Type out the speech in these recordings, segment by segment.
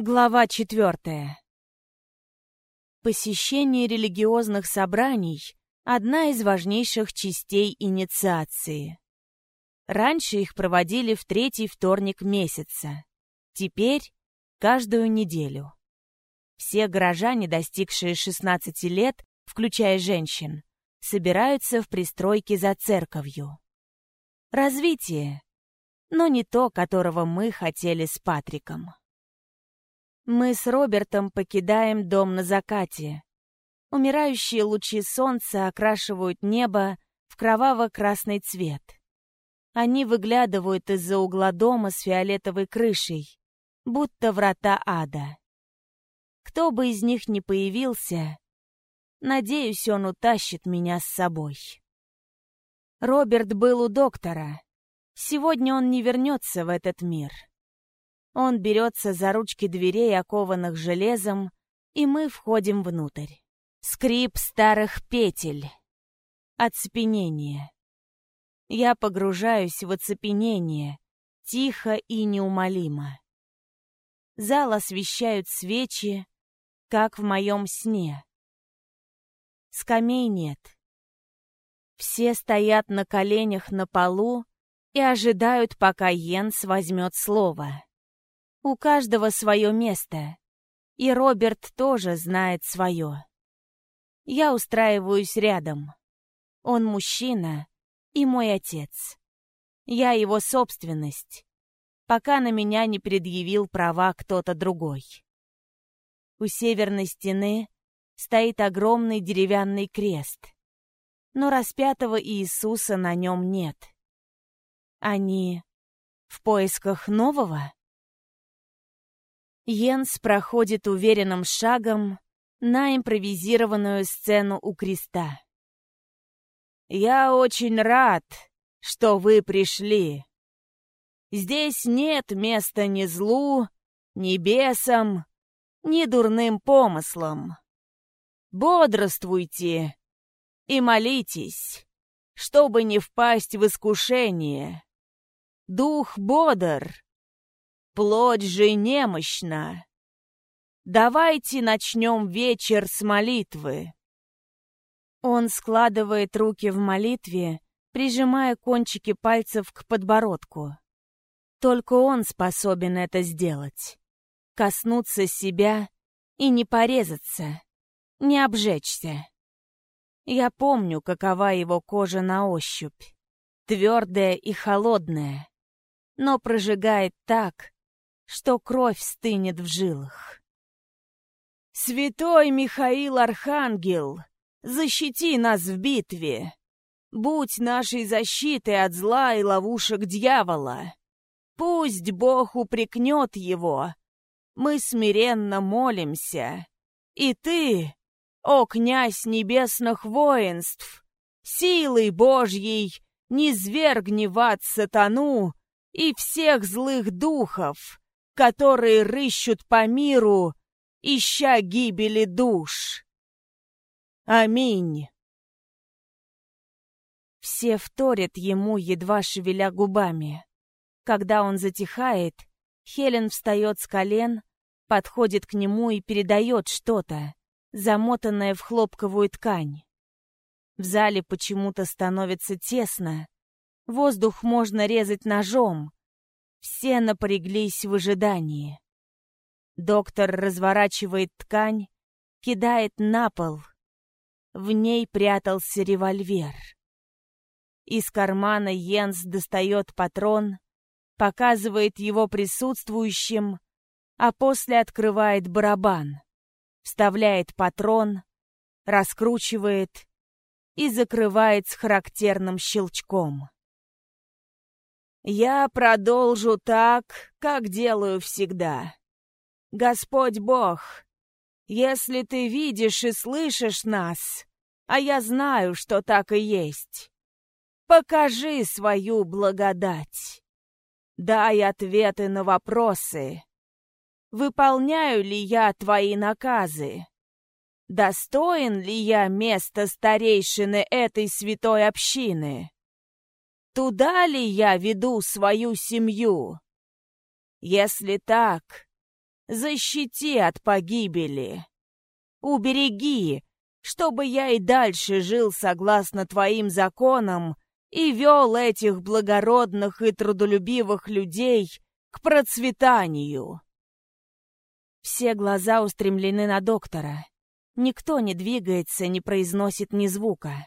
Глава четвертая. Посещение религиозных собраний – одна из важнейших частей инициации. Раньше их проводили в третий вторник месяца. Теперь – каждую неделю. Все горожане, достигшие 16 лет, включая женщин, собираются в пристройке за церковью. Развитие, но не то, которого мы хотели с Патриком. Мы с Робертом покидаем дом на закате. Умирающие лучи солнца окрашивают небо в кроваво-красный цвет. Они выглядывают из-за угла дома с фиолетовой крышей, будто врата ада. Кто бы из них ни появился, надеюсь, он утащит меня с собой. Роберт был у доктора. Сегодня он не вернется в этот мир. Он берется за ручки дверей, окованных железом, и мы входим внутрь. Скрип старых петель. Оцепенение. Я погружаюсь в оцепенение, тихо и неумолимо. Зал освещают свечи, как в моем сне. Скамей нет. Все стоят на коленях на полу и ожидают, пока Йенс возьмет слово. У каждого свое место. И Роберт тоже знает свое. Я устраиваюсь рядом. Он мужчина и мой отец. Я его собственность, пока на меня не предъявил права кто-то другой. У северной стены стоит огромный деревянный крест, но распятого Иисуса на нем нет. Они в поисках нового? Йенс проходит уверенным шагом на импровизированную сцену у креста. «Я очень рад, что вы пришли. Здесь нет места ни злу, ни бесам, ни дурным помыслам. Бодрствуйте и молитесь, чтобы не впасть в искушение. Дух бодр, Плоть же немощна. Давайте начнем вечер с молитвы. Он складывает руки в молитве, прижимая кончики пальцев к подбородку. Только он способен это сделать. Коснуться себя и не порезаться, не обжечься. Я помню, какова его кожа на ощупь. Твердая и холодная, но прожигает так, что кровь стынет в жилах. «Святой Михаил Архангел, защити нас в битве! Будь нашей защитой от зла и ловушек дьявола! Пусть Бог упрекнет его! Мы смиренно молимся! И ты, о князь небесных воинств, силой Божьей низвергни в ад сатану и всех злых духов, которые рыщут по миру, ища гибели душ. Аминь. Все вторят ему, едва шевеля губами. Когда он затихает, Хелен встает с колен, подходит к нему и передает что-то, замотанное в хлопковую ткань. В зале почему-то становится тесно. Воздух можно резать ножом, все напряглись в ожидании. Доктор разворачивает ткань, кидает на пол. В ней прятался револьвер. Из кармана Йенс достает патрон, показывает его присутствующим, а после открывает барабан, вставляет патрон, раскручивает и закрывает с характерным щелчком. Я продолжу так, как делаю всегда. Господь Бог, если ты видишь и слышишь нас, а я знаю, что так и есть, покажи свою благодать. Дай ответы на вопросы. Выполняю ли я твои наказы? Достоин ли я места старейшины этой святой общины? Туда ли я веду свою семью? Если так, защити от погибели. Убереги, чтобы я и дальше жил согласно твоим законам и вел этих благородных и трудолюбивых людей к процветанию. Все глаза устремлены на доктора. Никто не двигается, не произносит ни звука.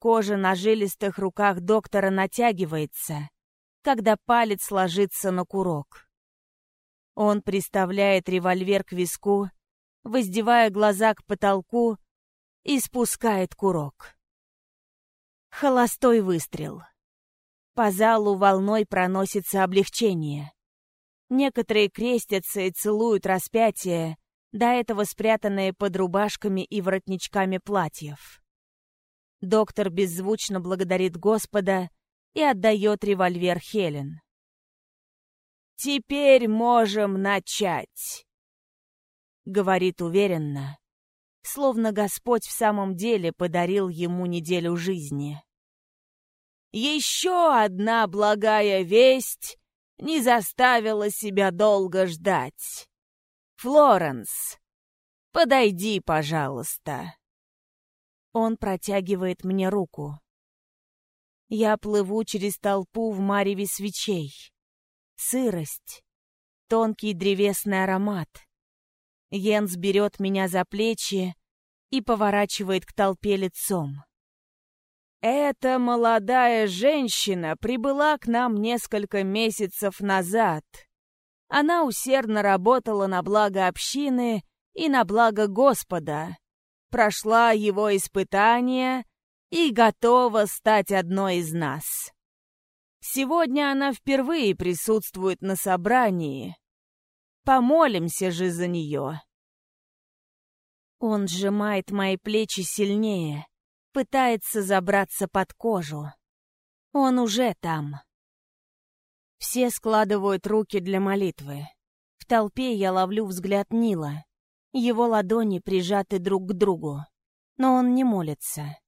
Кожа на жилистых руках доктора натягивается, когда палец ложится на курок. Он приставляет револьвер к виску, воздевая глаза к потолку и спускает курок. Холостой выстрел. По залу волной проносится облегчение. Некоторые крестятся и целуют распятие, до этого спрятанные под рубашками и воротничками платьев. Доктор беззвучно благодарит Господа и отдает револьвер Хелен. «Теперь можем начать», — говорит уверенно, словно Господь в самом деле подарил ему неделю жизни. Еще одна благая весть не заставила себя долго ждать. Флоренс, подойди, пожалуйста. Он протягивает мне руку. Я плыву через толпу в мареве свечей. Сырость, тонкий древесный аромат — Йенс берет меня за плечи и поворачивает к толпе лицом. Эта молодая женщина прибыла к нам несколько месяцев назад. Она усердно работала на благо общины и на благо Господа, прошла его испытания и готова стать одной из нас. Сегодня она впервые присутствует на собрании, Помолимся же за нее. Он сжимает мои плечи сильнее, пытается забраться под кожу. Он уже там. Все складывают руки для молитвы. В толпе я ловлю взгляд Нила. Его ладони прижаты друг к другу. Но он не молится.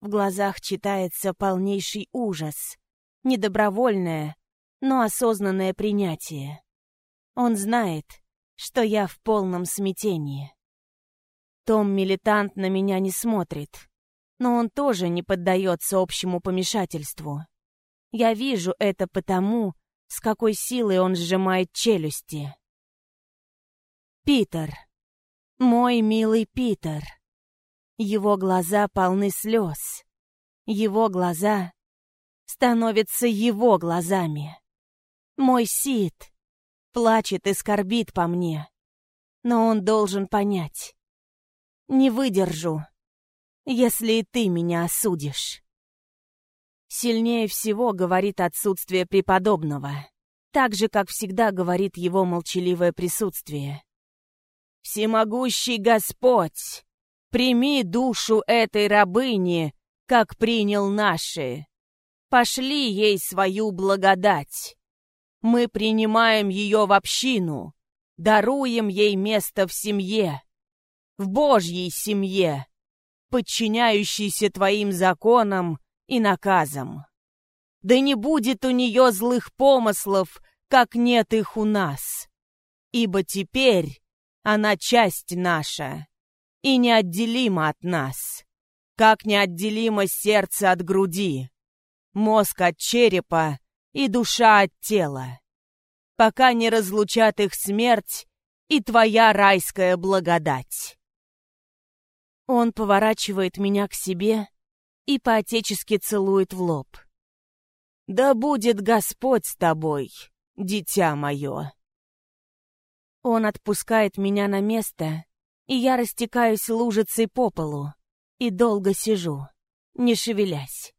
В глазах читается полнейший ужас. Недобровольное, но осознанное принятие. Он знает, что я в полном смятении. Том милитант на меня не смотрит, но он тоже не поддается общему помешательству. Я вижу это потому, с какой силой он сжимает челюсти. Питер. Мой милый Питер. Его глаза полны слез. Его глаза становятся его глазами. Мой Сид плачет и скорбит по мне. Но он должен понять. Не выдержу, если и ты меня осудишь. Сильнее всего говорит отсутствие преподобного, так же, как всегда говорит его молчаливое присутствие. «Всемогущий Господь, прими душу этой рабыни, как принял наши. Пошли ей свою благодать. Мы принимаем ее в общину, даруем ей место в семье, в Божьей семье, подчиняющейся Твоим законам и наказам. Да не будет у нее злых помыслов, как нет их у нас, ибо теперь она часть наша и неотделима от нас, как неотделимо сердце от груди, мозг от черепа и душа от тела, пока не разлучат их смерть и твоя райская благодать. Он поворачивает меня к себе и поотечески целует в лоб. «Да будет Господь с тобой, дитя мое!» Он отпускает меня на место, и я растекаюсь лужицей по полу и долго сижу, не шевелясь.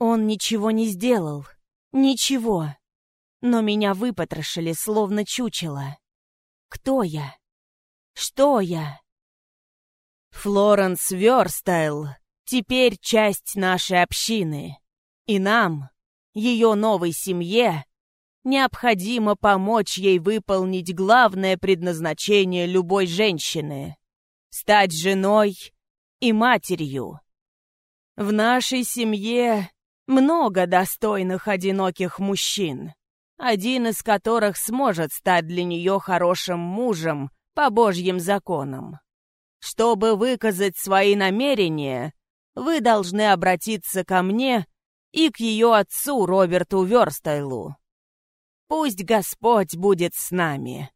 Он ничего не сделал, Ничего. Но меня выпотрошили, словно чучело. Кто я? Что я? Флоренс Верстайл теперь часть нашей общины. И нам, ее новой семье, необходимо помочь ей выполнить главное предназначение любой женщины — стать женой и матерью. В нашей семье много достойных одиноких мужчин. один из которых сможет стать для нее хорошим мужем по Божьим законам. Чтобы выказать свои намерения, вы должны обратиться ко мне и к ее отцу Роберту Верстайлу. Пусть Господь будет с нами.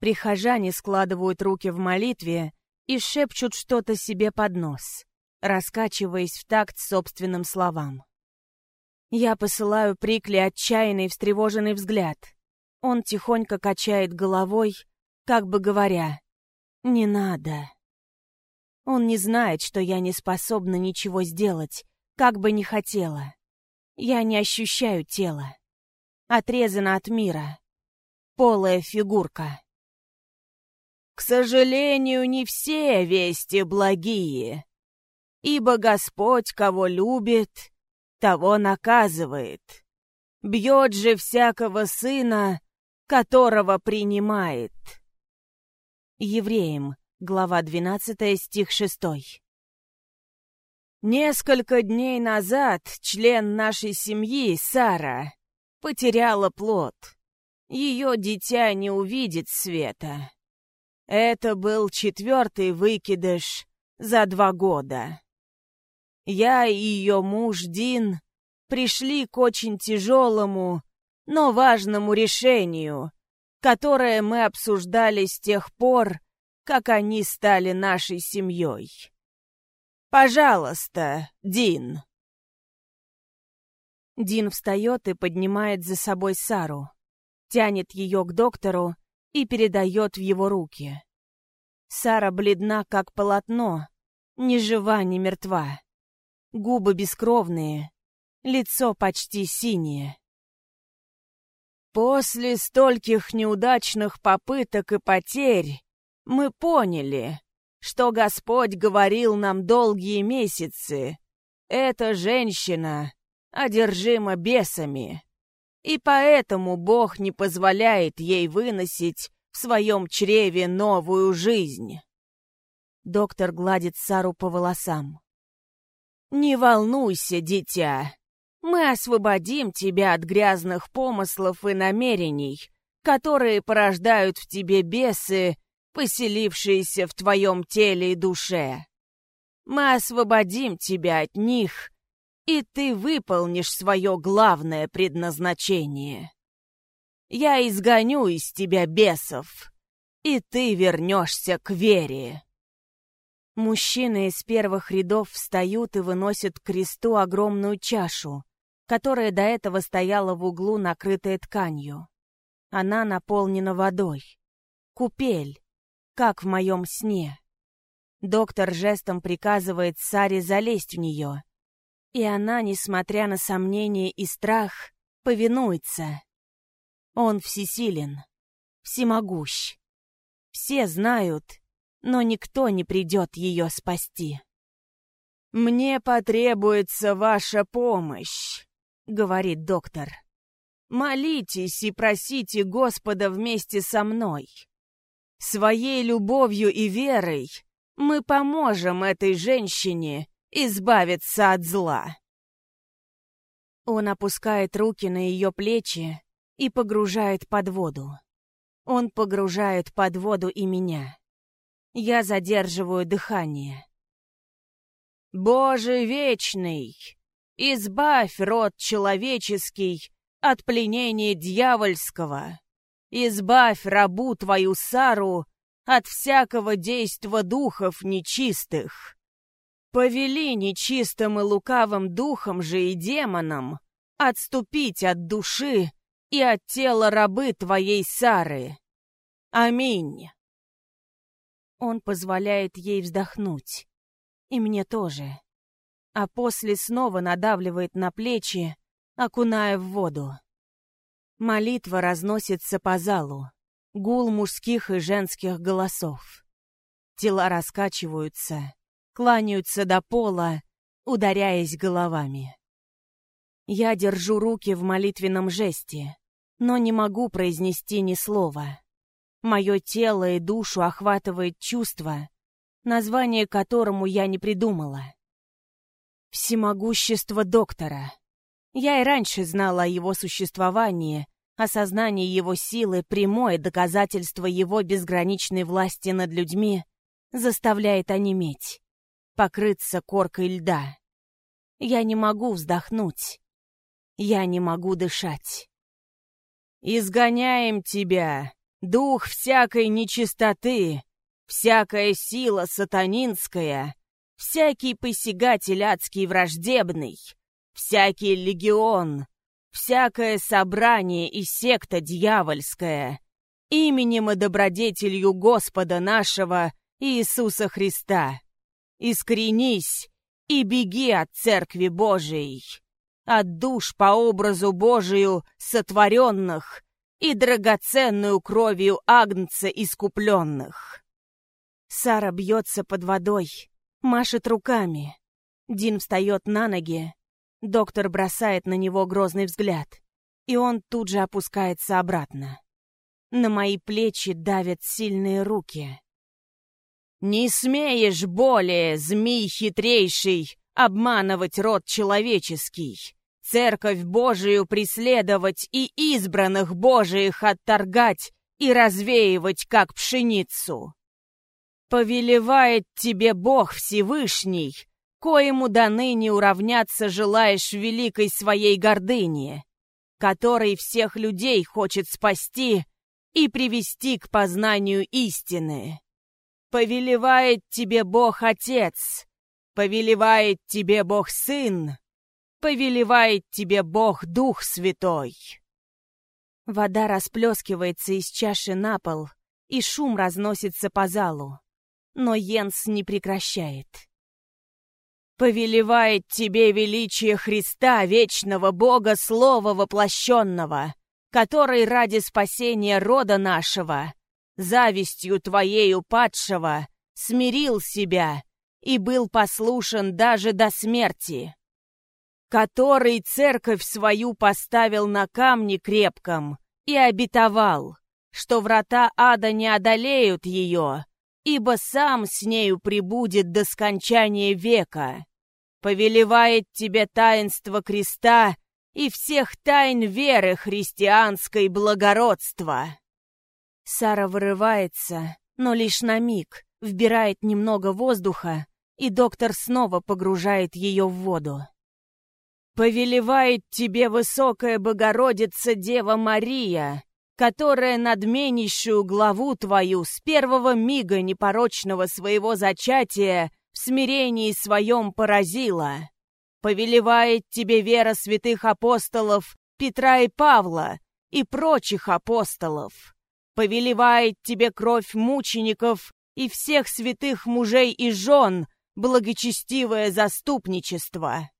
Прихожане складывают руки в молитве и шепчут что-то себе под нос, раскачиваясь в такт собственным словам. Я посылаю Прикли отчаянный встревоженный взгляд. Он тихонько качает головой, как бы говоря, «Не надо». Он не знает, что я не способна ничего сделать, как бы ни хотела. Я не ощущаю тела. Отрезана от мира. Полая фигурка. К сожалению, не все вести благие, ибо Господь, кого любит, того наказывает. Бьет же всякого сына, которого принимает. Евреям, глава 12, стих 6. Несколько дней назад член нашей семьи, Сара, потеряла плод. Ее дитя не увидит света. Это был четвертый выкидыш за два года. Я и ее муж Дин пришли к очень тяжелому, но важному решению, которое мы обсуждали с тех пор, как они стали нашей семьей. Пожалуйста, Дин. Дин встает и поднимает за собой Сару, тянет ее к доктору и передает в его руки. Сара бледна, как полотно, ни жива, ни мертва губы бескровные, лицо почти синее. После стольких неудачных попыток и потерь мы поняли, что Господь говорил нам долгие месяцы. Эта женщина одержима бесами, и поэтому Бог не позволяет ей выносить в своем чреве новую жизнь. Доктор гладит Сару по волосам. «Не волнуйся, дитя. Мы освободим тебя от грязных помыслов и намерений, которые порождают в тебе бесы, поселившиеся в твоем теле и душе. Мы освободим тебя от них, и ты выполнишь свое главное предназначение. Я изгоню из тебя бесов, и ты вернешься к вере. Мужчины из первых рядов встают и выносят к кресту огромную чашу, которая до этого стояла в углу, накрытая тканью. Она наполнена водой. Купель, как в моем сне. Доктор жестом приказывает Саре залезть в нее. И она, несмотря на сомнения и страх, повинуется. Он всесилен, всемогущ. Все знают, но никто не придет ее спасти. «Мне потребуется ваша помощь», — говорит доктор. «Молитесь и просите Господа вместе со мной. Своей любовью и верой мы поможем этой женщине избавиться от зла». Он опускает руки на ее плечи и погружает под воду. Он погружает под воду и меня. Я задерживаю дыхание. «Боже вечный, избавь род человеческий от пленения дьявольского, избавь рабу твою Сару от всякого действа духов нечистых. Повели нечистым и лукавым духом же и демонам отступить от души и от тела рабы твоей Сары. Аминь. Он позволяет ей вздохнуть. И мне тоже. А после снова надавливает на плечи, окуная в воду. Молитва разносится по залу. Гул мужских и женских голосов. Тела раскачиваются, кланяются до пола, ударяясь головами. Я держу руки в молитвенном жесте, но не могу произнести ни слова. Мое тело и душу охватывает чувство, название которому я не придумала. Всемогущество доктора. Я и раньше знала о его существовании, осознание его силы, прямое доказательство его безграничной власти над людьми, заставляет онеметь, покрыться коркой льда. Я не могу вздохнуть. Я не могу дышать. «Изгоняем тебя, дух всякой нечистоты, всякая сила сатанинская, всякий посягатель адский враждебный, всякий легион, всякое собрание и секта дьявольская, именем и добродетелью Господа нашего Иисуса Христа. Искоренись и беги от Церкви Божией, от душ по образу Божию сотворенных и драгоценную кровью Агнца искупленных. Сара бьется под водой, машет руками. Дин встает на ноги. Доктор бросает на него грозный взгляд, и он тут же опускается обратно. На мои плечи давят сильные руки. «Не смеешь более, змей хитрейший, обманывать род человеческий, церковь Божию преследовать и избранных Божиих отторгать и развеивать, как пшеницу. Повелевает тебе Бог Всевышний, коему до ныне уравняться желаешь великой своей гордыне, который всех людей хочет спасти и привести к познанию истины. Повелевает тебе Бог Отец, повелевает тебе Бог Сын, повелевает тебе Бог Дух Святой. Вода расплескивается из чаши на пол, и шум разносится по залу но Йенс не прекращает. «Повелевает тебе величие Христа, вечного Бога, Слова воплощенного, который ради спасения рода нашего, завистью твоею падшего, смирил себя и был послушен даже до смерти, который церковь свою поставил на камне крепком и обетовал, что врата ада не одолеют ее, ибо сам с нею прибудет до скончания века. Повелевает тебе таинство креста и всех тайн веры христианской благородства. Сара вырывается, но лишь на миг, вбирает немного воздуха, и доктор снова погружает ее в воду. «Повелевает тебе высокая Богородица Дева Мария, которая надменнейшую главу твою с первого мига непорочного своего зачатия в смирении своем поразила. Повелевает тебе вера святых апостолов Петра и Павла и прочих апостолов. Повелевает тебе кровь мучеников и всех святых мужей и жен, благочестивое заступничество.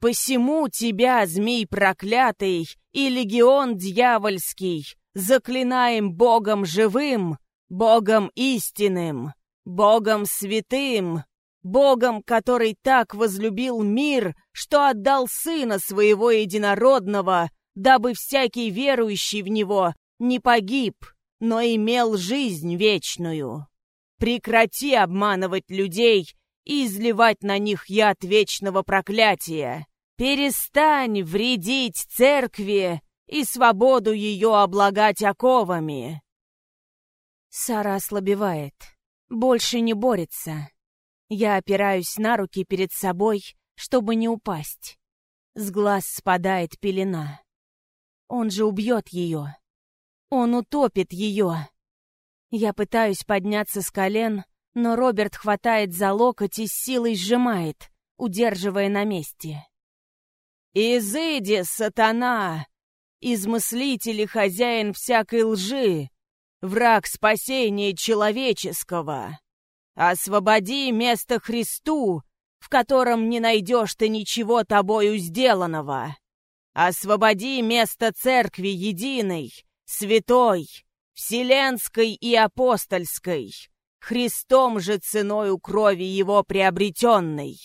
Посему тебя, змей проклятый, и легион дьявольский, заклинаем Богом живым, Богом истинным, Богом святым, Богом, который так возлюбил мир, что отдал Сына Своего Единородного, дабы всякий верующий в Него не погиб, но имел жизнь вечную. Прекрати обманывать людей и изливать на них яд вечного проклятия. Перестань вредить церкви и свободу ее облагать оковами. Сара ослабевает, больше не борется. Я опираюсь на руки перед собой, чтобы не упасть. С глаз спадает пелена. Он же убьет ее. Он утопит ее. Я пытаюсь подняться с колен, но Роберт хватает за локоть и с силой сжимает, удерживая на месте. «Изыди, сатана! измыслитель и хозяин всякой лжи, враг спасения человеческого. Освободи место Христу, в котором не найдешь ты ничего тобою сделанного. Освободи место церкви единой, святой, вселенской и апостольской, Христом же ценою крови его приобретенной.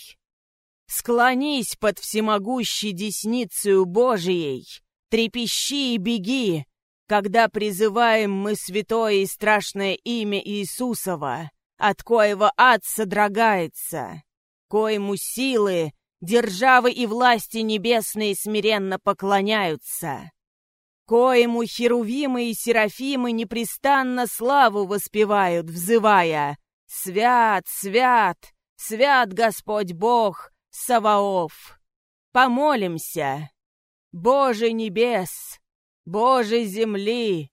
Склонись под всемогущей десницею Божией, Трепещи и беги, когда призываем мы святое и страшное имя Иисусова, от коего ад содрогается, коему силы державы и власти небесные смиренно поклоняются. Коему херувимы и серафимы непрестанно славу воспевают, взывая «Свят, свят, свят Господь Бог, Саваоф!» Помолимся! Боже небес, Боже земли,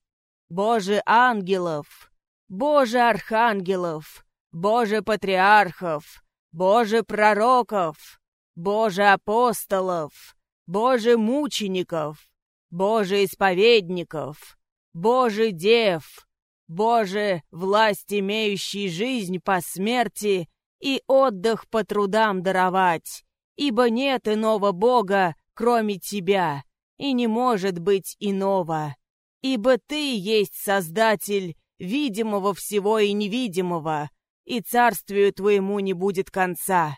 Боже ангелов, Боже архангелов, Боже патриархов, Боже пророков, Боже апостолов, Боже мучеников, Боже исповедников, Боже дев, Боже власть имеющий жизнь по смерти и отдых по трудам даровать, ибо нет иного Бога, кроме Тебя, и не может быть иного, ибо Ты есть Создатель видимого всего и невидимого, и царствию Твоему не будет конца.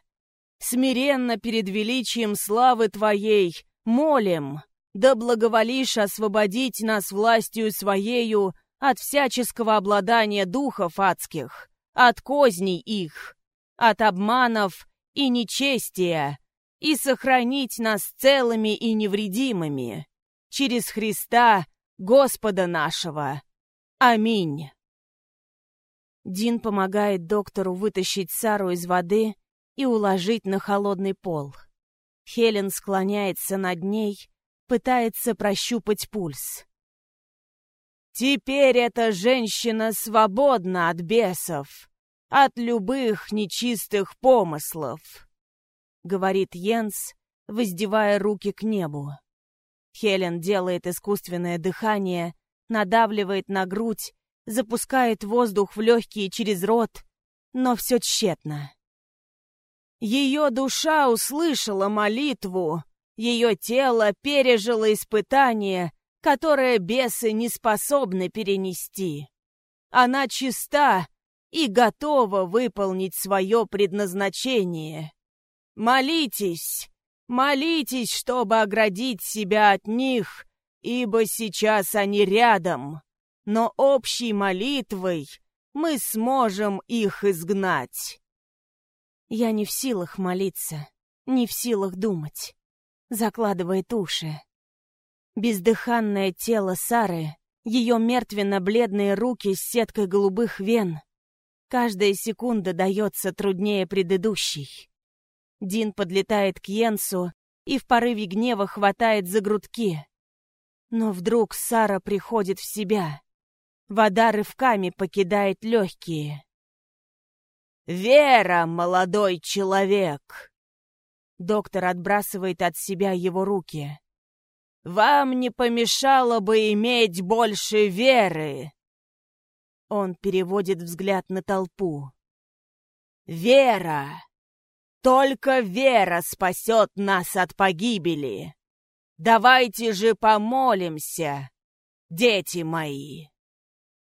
Смиренно перед величием славы Твоей молим, да благоволишь освободить нас властью Своею от всяческого обладания духов адских, от козней их, от обманов и нечестия, и сохранить нас целыми и невредимыми через Христа, Господа нашего. Аминь. Дин помогает доктору вытащить Сару из воды и уложить на холодный пол. Хелен склоняется над ней, пытается прощупать пульс. «Теперь эта женщина свободна от бесов, от любых нечистых помыслов», — говорит Йенс, воздевая руки к небу. Хелен делает искусственное дыхание, надавливает на грудь, запускает воздух в легкие через рот, но все тщетно. Ее душа услышала молитву, ее тело пережило испытание, которое бесы не способны перенести. Она чиста и готова выполнить свое предназначение. Молитесь, молитесь, чтобы оградить себя от них, ибо сейчас они рядом, но общей молитвой мы сможем их изгнать. Я не в силах молиться, не в силах думать. Закладывает уши. Бездыханное тело Сары, ее мертвенно-бледные руки с сеткой голубых вен. Каждая секунда дается труднее предыдущей. Дин подлетает к Йенсу и в порыве гнева хватает за грудки. Но вдруг Сара приходит в себя. Вода рывками покидает легкие. «Вера, молодой человек!» Доктор отбрасывает от себя его руки. «Вам не помешало бы иметь больше веры!» Он переводит взгляд на толпу. «Вера! Только вера спасет нас от погибели! Давайте же помолимся, дети мои!»